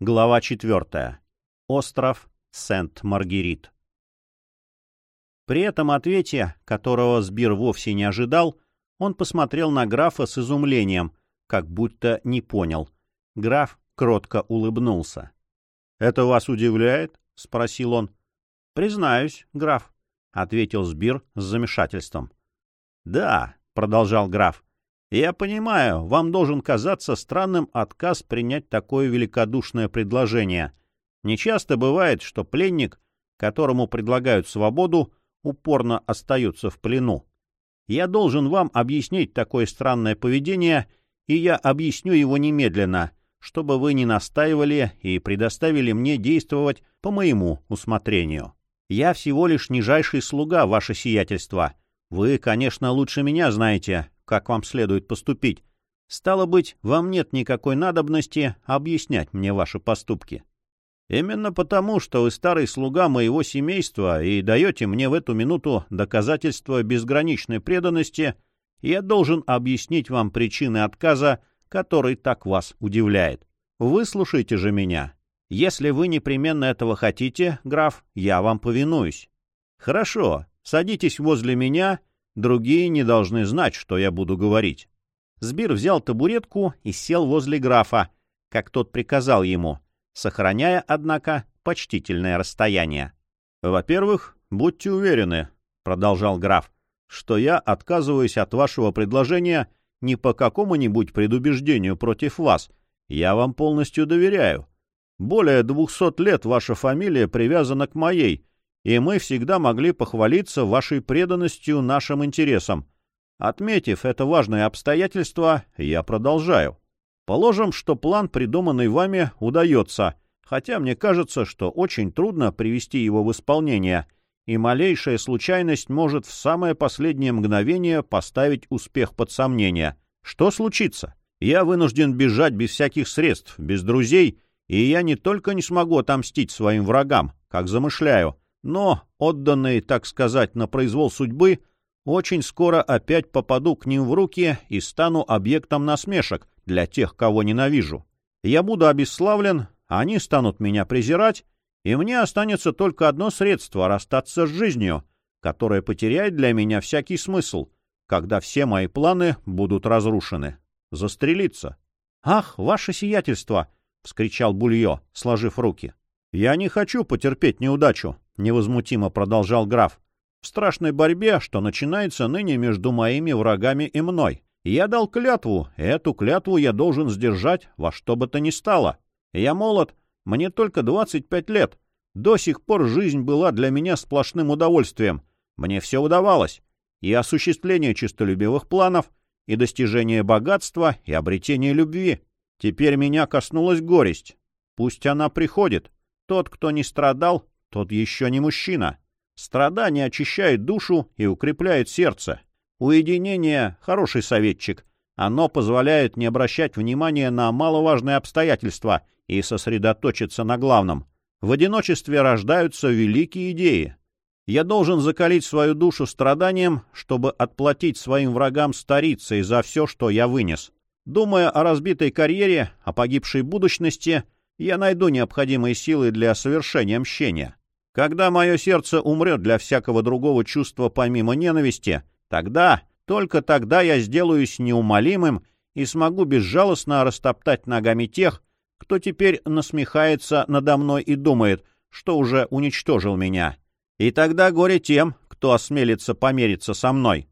Глава 4. Остров Сент-Маргерит. При этом ответе, которого Сбир вовсе не ожидал, он посмотрел на графа с изумлением, как будто не понял. Граф кротко улыбнулся. — Это вас удивляет? — спросил он. — Признаюсь, граф, — ответил Сбир с замешательством. — Да, — продолжал граф, — я понимаю, вам должен казаться странным отказ принять такое великодушное предложение. Нечасто бывает, что пленник, которому предлагают свободу, упорно остается в плену. Я должен вам объяснить такое странное поведение, и я объясню его немедленно, чтобы вы не настаивали и предоставили мне действовать по моему усмотрению. Я всего лишь нижайший слуга, ваше сиятельство. Вы, конечно, лучше меня знаете, как вам следует поступить. Стало быть, вам нет никакой надобности объяснять мне ваши поступки. Именно потому, что вы старый слуга моего семейства и даете мне в эту минуту доказательства безграничной преданности, я должен объяснить вам причины отказа, который так вас удивляет. Выслушайте же меня. Если вы непременно этого хотите, граф, я вам повинуюсь. Хорошо, садитесь возле меня, другие не должны знать, что я буду говорить. Сбир взял табуретку и сел возле графа, как тот приказал ему, сохраняя, однако, почтительное расстояние. «Во-первых, будьте уверены», — продолжал граф, — «что я отказываюсь от вашего предложения не по какому-нибудь предубеждению против вас. Я вам полностью доверяю. Более двухсот лет ваша фамилия привязана к моей, и мы всегда могли похвалиться вашей преданностью нашим интересам. Отметив это важное обстоятельство, я продолжаю. Положим, что план, придуманный вами, удается, хотя мне кажется, что очень трудно привести его в исполнение, и малейшая случайность может в самое последнее мгновение поставить успех под сомнение. Что случится? Я вынужден бежать без всяких средств, без друзей, и я не только не смогу отомстить своим врагам, как замышляю, но, отданный, так сказать, на произвол судьбы, очень скоро опять попаду к ним в руки и стану объектом насмешек для тех, кого ненавижу. Я буду обесславлен, они станут меня презирать, и мне останется только одно средство — расстаться с жизнью, которое потеряет для меня всякий смысл, когда все мои планы будут разрушены. Застрелиться. — Ах, ваше сиятельство! — вскричал Булье, сложив руки. — Я не хочу потерпеть неудачу, — невозмутимо продолжал граф. — В страшной борьбе, что начинается ныне между моими врагами и мной. Я дал клятву, и эту клятву я должен сдержать во что бы то ни стало. Я молод, мне только 25 лет. До сих пор жизнь была для меня сплошным удовольствием. Мне все удавалось. И осуществление честолюбивых планов, и достижение богатства, и обретение любви. Теперь меня коснулась горесть. Пусть она приходит. Тот, кто не страдал, тот еще не мужчина. Страдание очищает душу и укрепляет сердце. Уединение — хороший советчик. Оно позволяет не обращать внимания на маловажные обстоятельства и сосредоточиться на главном. В одиночестве рождаются великие идеи. Я должен закалить свою душу страданием, чтобы отплатить своим врагам старицей за все, что я вынес. Думая о разбитой карьере, о погибшей будущности, я найду необходимые силы для совершения мщения. Когда мое сердце умрет для всякого другого чувства помимо ненависти, тогда, только тогда я сделаюсь неумолимым и смогу безжалостно растоптать ногами тех, кто теперь насмехается надо мной и думает, что уже уничтожил меня. И тогда горе тем, кто осмелится помериться со мной.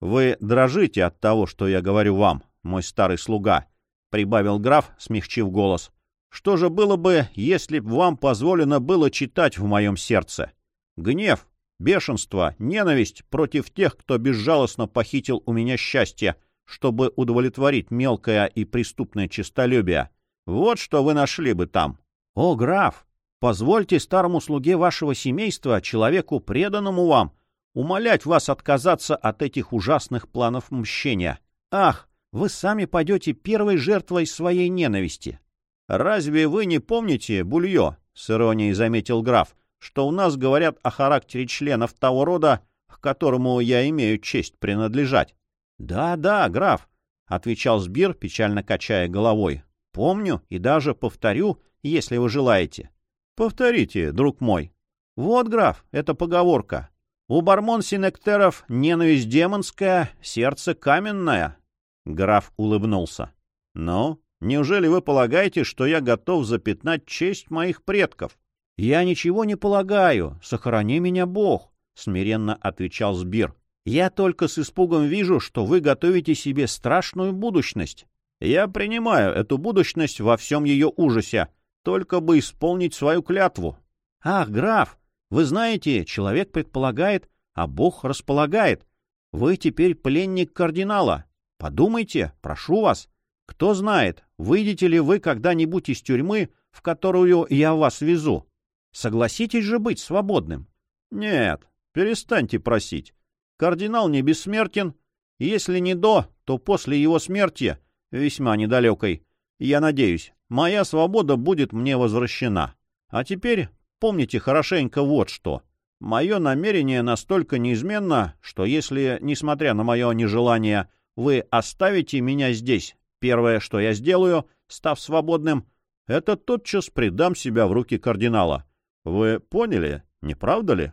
Вы дрожите от того, что я говорю вам, мой старый слуга, — прибавил граф, смягчив голос. — Что же было бы, если б вам позволено было читать в моем сердце? Гнев, бешенство, ненависть против тех, кто безжалостно похитил у меня счастье, чтобы удовлетворить мелкое и преступное честолюбие. Вот что вы нашли бы там. — О, граф, позвольте старому слуге вашего семейства, человеку преданному вам, умолять вас отказаться от этих ужасных планов мщения. Ах, вы сами пойдете первой жертвой своей ненависти. — Разве вы не помните, Булье, — с иронией заметил граф, — что у нас говорят о характере членов того рода, к которому я имею честь принадлежать? «Да, — Да-да, граф, — отвечал Сбир, печально качая головой. — Помню и даже повторю, если вы желаете. Повторите, друг мой. Вот, граф, это поговорка. У бармон синектеров ненависть демонская, сердце каменное. Граф улыбнулся. Ну, неужели вы полагаете, что я готов запятнать честь моих предков? Я ничего не полагаю, сохрани меня Бог, смиренно отвечал Сбир. Я только с испугом вижу, что вы готовите себе страшную будущность. Я принимаю эту будущность во всем ее ужасе, только бы исполнить свою клятву. Ах, граф, вы знаете, человек предполагает, а Бог располагает. Вы теперь пленник кардинала. Подумайте, прошу вас. Кто знает, выйдете ли вы когда-нибудь из тюрьмы, в которую я вас везу. Согласитесь же быть свободным. Нет, перестаньте просить. Кардинал не бессмертен. Если не до, то после его смерти, весьма недалекой, я надеюсь, моя свобода будет мне возвращена. А теперь помните хорошенько вот что. Мое намерение настолько неизменно, что если, несмотря на мое нежелание, вы оставите меня здесь, первое, что я сделаю, став свободным, это тотчас предам себя в руки кардинала. Вы поняли, не правда ли?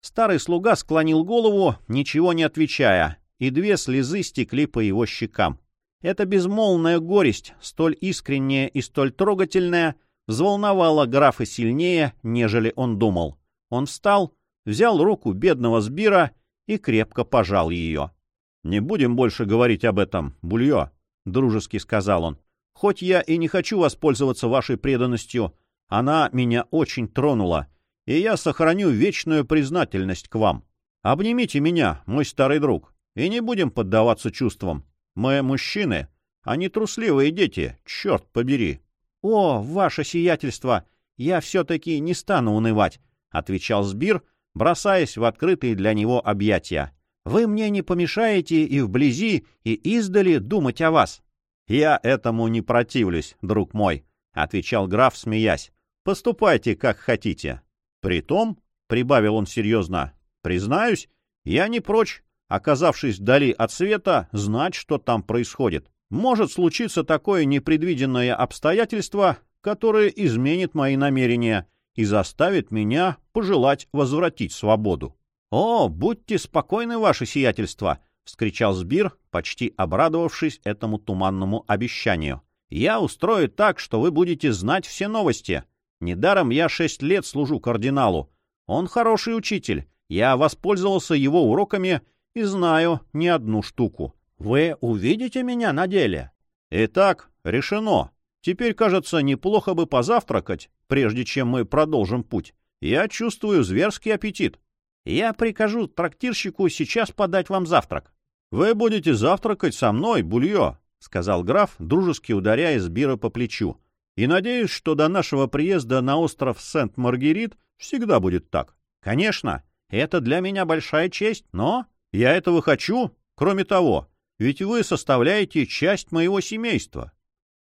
Старый слуга склонил голову, ничего не отвечая, и две слезы стекли по его щекам. Эта безмолвная горесть, столь искренняя и столь трогательная, взволновала графа сильнее, нежели он думал. Он встал, взял руку бедного Сбира и крепко пожал ее. — Не будем больше говорить об этом, Бульё, — дружески сказал он. — Хоть я и не хочу воспользоваться вашей преданностью, она меня очень тронула, и я сохраню вечную признательность к вам. Обнимите меня, мой старый друг, и не будем поддаваться чувствам. Мы мужчины, а не трусливые дети, черт побери. — О, ваше сиятельство, я все-таки не стану унывать, — отвечал Сбир, бросаясь в открытые для него объятия. — Вы мне не помешаете и вблизи, и издали думать о вас. — Я этому не противлюсь, друг мой, — отвечал граф, смеясь. — Поступайте, как хотите. Притом, — прибавил он серьезно, — признаюсь, я не прочь оказавшись вдали от света, знать, что там происходит. Может случиться такое непредвиденное обстоятельство, которое изменит мои намерения и заставит меня пожелать возвратить свободу. — О, будьте спокойны, ваше сиятельство! — вскричал Сбир, почти обрадовавшись этому туманному обещанию. — Я устрою так, что вы будете знать все новости. Недаром я шесть лет служу кардиналу. Он хороший учитель. Я воспользовался его уроками и знаю не одну штуку. Вы увидите меня на деле? Итак, решено. Теперь, кажется, неплохо бы позавтракать, прежде чем мы продолжим путь. Я чувствую зверский аппетит. Я прикажу трактирщику сейчас подать вам завтрак. Вы будете завтракать со мной, Бульё, — сказал граф, дружески ударяя Сбира по плечу. И надеюсь, что до нашего приезда на остров Сент-Маргерит всегда будет так. Конечно, это для меня большая честь, но я этого хочу. Кроме того, ведь вы составляете часть моего семейства.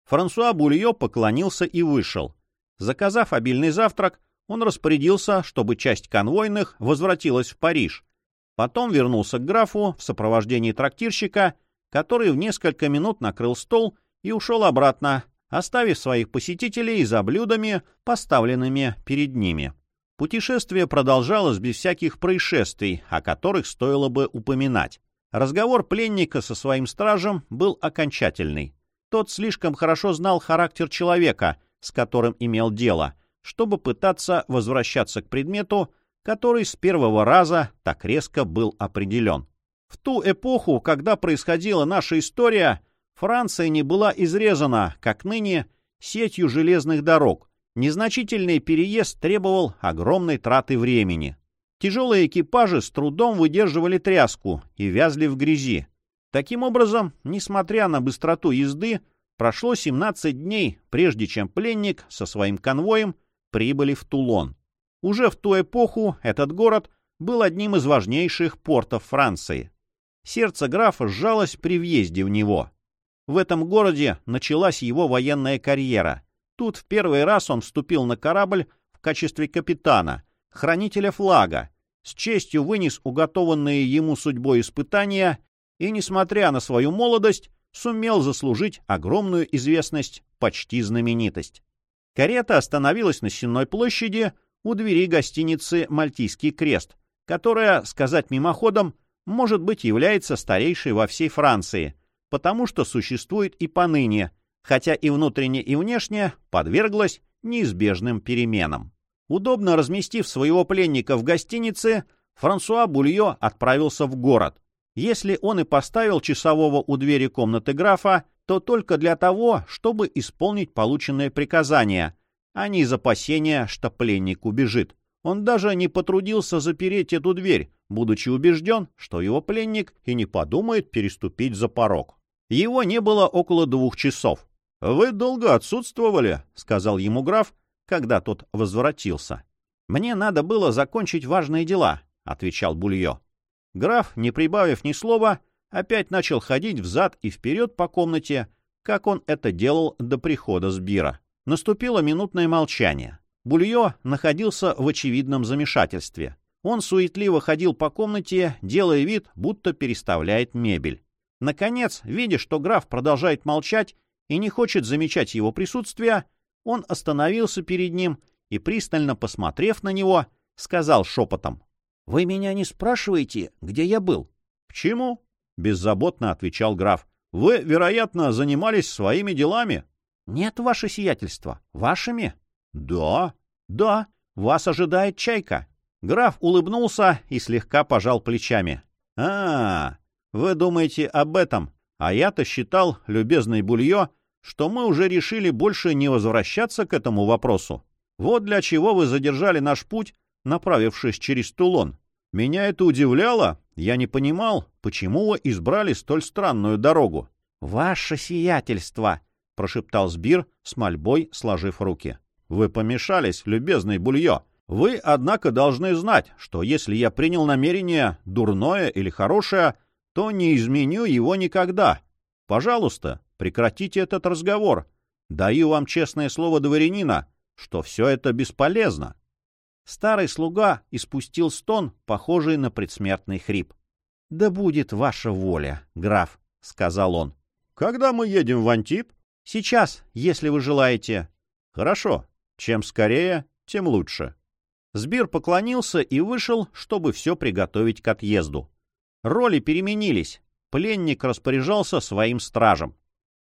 Франсуа Бульё поклонился и вышел. Заказав обильный завтрак, он распорядился, чтобы часть конвойных возвратилась в Париж. Потом вернулся к графу в сопровождении трактирщика, который в несколько минут накрыл стол и ушел обратно, оставив своих посетителей за блюдами, поставленными перед ними. Путешествие продолжалось без всяких происшествий, о которых стоило бы упоминать. Разговор пленника со своим стражем был окончательный. Тот слишком хорошо знал характер человека, с которым имел дело, чтобы пытаться возвращаться к предмету, который с первого раза так резко был определен. В ту эпоху, когда происходила наша история, Франция не была изрезана, как ныне, сетью железных дорог, Незначительный переезд требовал огромной траты времени. Тяжелые экипажи с трудом выдерживали тряску и вязли в грязи. Таким образом, несмотря на быстроту езды, прошло 17 дней, прежде чем пленник со своим конвоем прибыли в Тулон. Уже в ту эпоху этот город был одним из важнейших портов Франции. Сердце графа сжалось при въезде в него. В этом городе началась его военная карьера — Тут в первый раз он вступил на корабль в качестве капитана, хранителя флага, с честью вынес уготованные ему судьбой испытания и, несмотря на свою молодость, сумел заслужить огромную известность, почти знаменитость. Карета остановилась на Сенной площади у двери гостиницы «Мальтийский крест», которая, сказать мимоходом, может быть, является старейшей во всей Франции, потому что существует и поныне, хотя и внутренне, и внешне подверглась неизбежным переменам. Удобно разместив своего пленника в гостинице, Франсуа Булье отправился в город. Если он и поставил часового у двери комнаты графа, то только для того, чтобы исполнить полученное приказание, а не из опасения, что пленник убежит. Он даже не потрудился запереть эту дверь, будучи убежден, что его пленник и не подумает переступить за порог. Его не было около двух часов. «Вы долго отсутствовали», — сказал ему граф, когда тот возвратился. «Мне надо было закончить важные дела», — отвечал Булье. Граф, не прибавив ни слова, опять начал ходить взад и вперед по комнате, как он это делал до прихода Сбира. Наступило минутное молчание. Булье находился в очевидном замешательстве. Он суетливо ходил по комнате, делая вид, будто переставляет мебель. Наконец, видя, что граф продолжает молчать и не хочет замечать его присутствие, он остановился перед ним и, пристально посмотрев на него, сказал шепотом. — Вы меня не спрашиваете, где я был? — К чему? — беззаботно отвечал граф. — Вы, вероятно, занимались своими делами. — Нет, ваше сиятельство. Вашими? — Да. — Да. Вас ожидает чайка. Граф улыбнулся и слегка пожал плечами. — А, вы думаете об этом? А я-то считал, любезный Булье, что мы уже решили больше не возвращаться к этому вопросу. Вот для чего вы задержали наш путь, направившись через Тулон. Меня это удивляло, я не понимал, почему вы избрали столь странную дорогу. — Ваше сиятельство! — прошептал Сбир с мольбой, сложив руки. — Вы помешались, любезный Булье. Вы, однако, должны знать, что если я принял намерение, дурное или хорошее, то не изменю его никогда. Пожалуйста, Прекратите этот разговор. Даю вам честное слово дворянина, что все это бесполезно. Старый слуга испустил стон, похожий на предсмертный хрип. — Да будет ваша воля, граф, — сказал он. — Когда мы едем в Антип? — Сейчас, если вы желаете. — Хорошо. Чем скорее, тем лучше. Сбир поклонился и вышел, чтобы все приготовить к отъезду. Роли переменились. Пленник распоряжался своим стражем.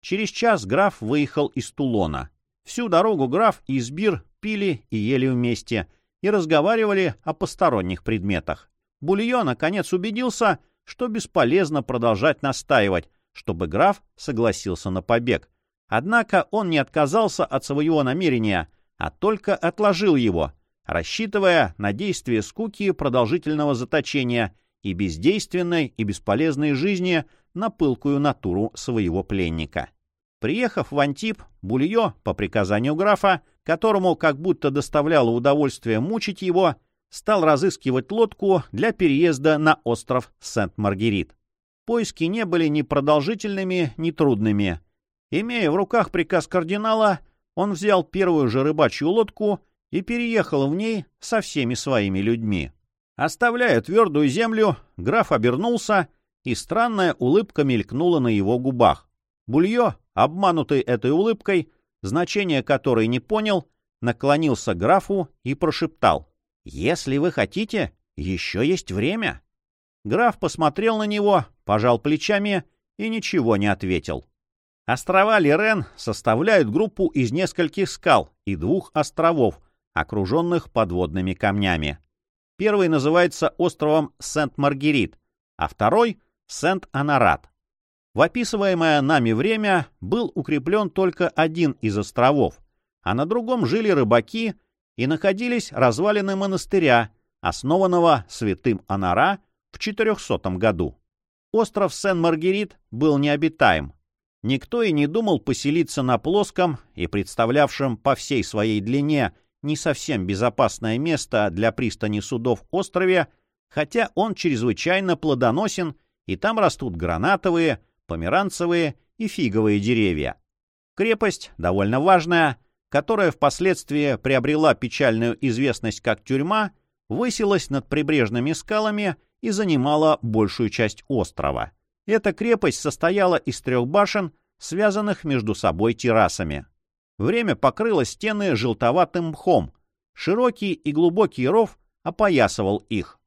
Через час граф выехал из Тулона. Всю дорогу граф и Сбир пили и ели вместе и разговаривали о посторонних предметах. Булье, наконец, убедился, что бесполезно продолжать настаивать, чтобы граф согласился на побег. Однако он не отказался от своего намерения, а только отложил его, рассчитывая на действие скуки продолжительного заточения и бездейственной и бесполезной жизни на пылкую натуру своего пленника. Приехав в Антип, Булье, по приказанию графа, которому как будто доставляло удовольствие мучить его, стал разыскивать лодку для переезда на остров Сент-Маргерит. Поиски не были ни продолжительными, ни трудными. Имея в руках приказ кардинала, он взял первую же рыбачью лодку и переехал в ней со всеми своими людьми. Оставляя твердую землю, граф обернулся, и странная улыбка мелькнула на его губах. Булье, обманутый этой улыбкой, значение которой не понял, наклонился к графу и прошептал. «Если вы хотите, еще есть время». Граф посмотрел на него, пожал плечами и ничего не ответил. Острова Лерен составляют группу из нескольких скал и двух островов, окруженных подводными камнями. Первый называется островом Сент-Маргерит, а второй — Сент-Анарат. В описываемое нами время был укреплен только один из островов, а на другом жили рыбаки и находились развалины монастыря, основанного святым Анара в 400 году. Остров Сен-Маргерит был необитаем. Никто и не думал поселиться на плоском и представлявшем по всей своей длине не совсем безопасное место для пристани судов острове, хотя он чрезвычайно плодоносен, и там растут гранатовые, померанцевые и фиговые деревья. Крепость, довольно важная, которая впоследствии приобрела печальную известность как тюрьма, высилась над прибрежными скалами и занимала большую часть острова. Эта крепость состояла из трех башен, связанных между собой террасами. Время покрыло стены желтоватым мхом. Широкий и глубокий ров опоясывал их.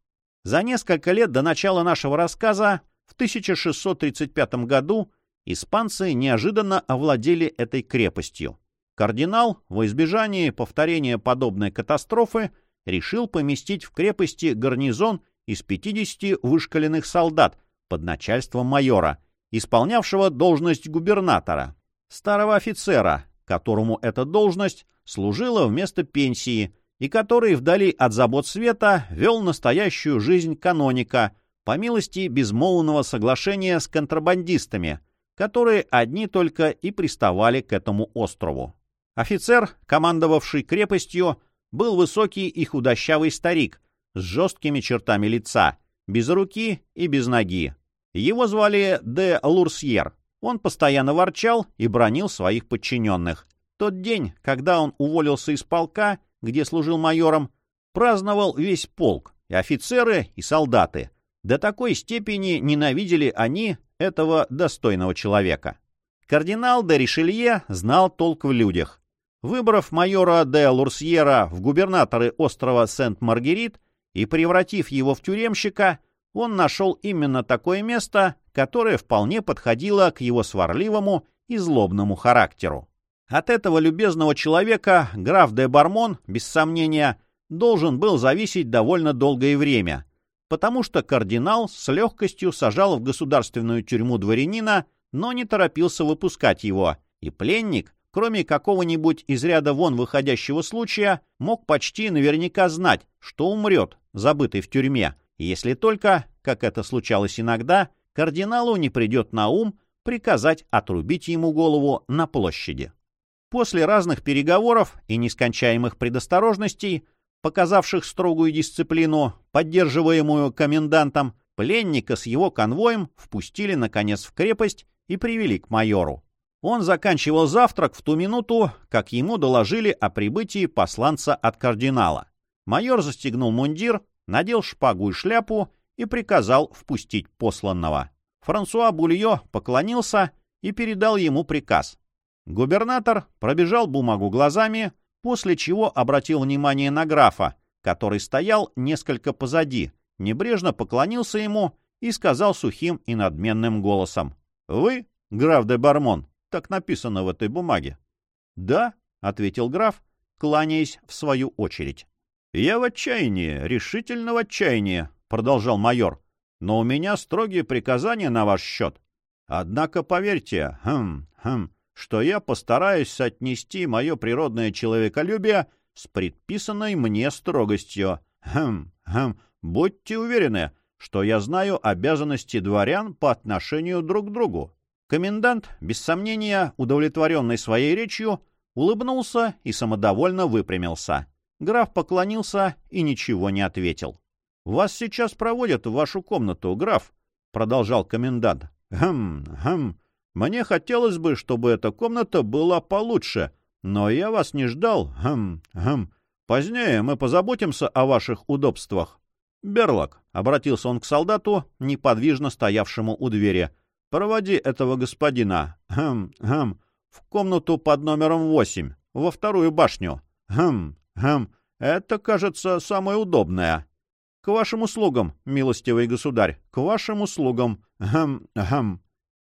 За несколько лет до начала нашего рассказа, в 1635 году, испанцы неожиданно овладели этой крепостью. Кардинал, во избежание повторения подобной катастрофы, решил поместить в крепости гарнизон из 50 вышкаленных солдат под начальством майора, исполнявшего должность губернатора, старого офицера, которому эта должность служила вместо пенсии и который вдали от забот света вел настоящую жизнь каноника по милости безмолвного соглашения с контрабандистами, которые одни только и приставали к этому острову. Офицер, командовавший крепостью, был высокий и худощавый старик с жесткими чертами лица, без руки и без ноги. Его звали де Лурсьер. Он постоянно ворчал и бронил своих подчиненных. Тот день, когда он уволился из полка, где служил майором, праздновал весь полк, и офицеры, и солдаты. До такой степени ненавидели они этого достойного человека. Кардинал де Ришелье знал толк в людях. Выбрав майора де Лурсьера в губернаторы острова Сент-Маргерит и превратив его в тюремщика, он нашел именно такое место, которое вполне подходило к его сварливому и злобному характеру. От этого любезного человека граф де Бармон, без сомнения, должен был зависеть довольно долгое время, потому что кардинал с легкостью сажал в государственную тюрьму дворянина, но не торопился выпускать его, и пленник, кроме какого-нибудь из ряда вон выходящего случая, мог почти наверняка знать, что умрет, забытый в тюрьме, если только, как это случалось иногда, кардиналу не придет на ум приказать отрубить ему голову на площади. После разных переговоров и нескончаемых предосторожностей, показавших строгую дисциплину, поддерживаемую комендантом, пленника с его конвоем впустили, наконец, в крепость и привели к майору. Он заканчивал завтрак в ту минуту, как ему доложили о прибытии посланца от кардинала. Майор застегнул мундир, надел шпагу и шляпу и приказал впустить посланного. Франсуа Булье поклонился и передал ему приказ. Губернатор пробежал бумагу глазами, после чего обратил внимание на графа, который стоял несколько позади, небрежно поклонился ему и сказал сухим и надменным голосом. — Вы, граф де Бармон, так написано в этой бумаге. — Да, — ответил граф, кланяясь в свою очередь. «Я в отчаянии, решительно в отчаянии», — продолжал майор. «Но у меня строгие приказания на ваш счет. Однако поверьте, хм, хм, что я постараюсь соотнести мое природное человеколюбие с предписанной мне строгостью. Хм, хм, будьте уверены, что я знаю обязанности дворян по отношению друг к другу». Комендант, без сомнения, удовлетворенный своей речью, улыбнулся и самодовольно выпрямился. Граф поклонился и ничего не ответил. — Вас сейчас проводят в вашу комнату, граф, — продолжал комендант. — Хм, хм, мне хотелось бы, чтобы эта комната была получше, но я вас не ждал. Хм, хм. Позднее мы позаботимся о ваших удобствах. — Берлок, — обратился он к солдату, неподвижно стоявшему у двери, — проводи этого господина, хм, хм, в комнату под номером восемь, во вторую башню. Хм, Хм, это, кажется, самое удобное. К вашим услугам, милостивый государь, к вашим услугам. Хм, хм.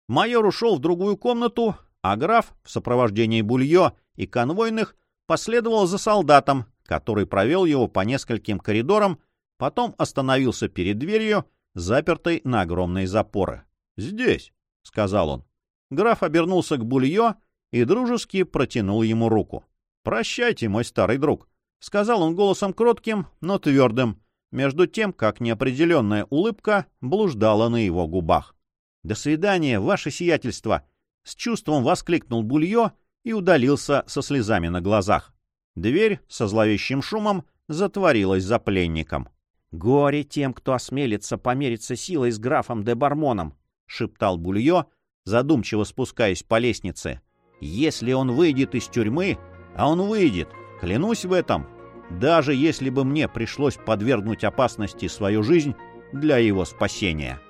Майор ушел в другую комнату, а граф в сопровождении Булье и конвойных последовал за солдатом, который провел его по нескольким коридорам, потом остановился перед дверью, запертой на огромные запоры. «Здесь», — сказал он. Граф обернулся к Булье и дружески протянул ему руку. «Прощайте, мой старый друг. — сказал он голосом кротким, но твердым, между тем, как неопределенная улыбка блуждала на его губах. «До свидания, ваше сиятельство!» — с чувством воскликнул Булье и удалился со слезами на глазах. Дверь со зловещим шумом затворилась за пленником. «Горе тем, кто осмелится помериться силой с графом де Бармоном!» — шептал Булье, задумчиво спускаясь по лестнице. «Если он выйдет из тюрьмы, а он выйдет, клянусь в этом, даже если бы мне пришлось подвергнуть опасности свою жизнь для его спасения.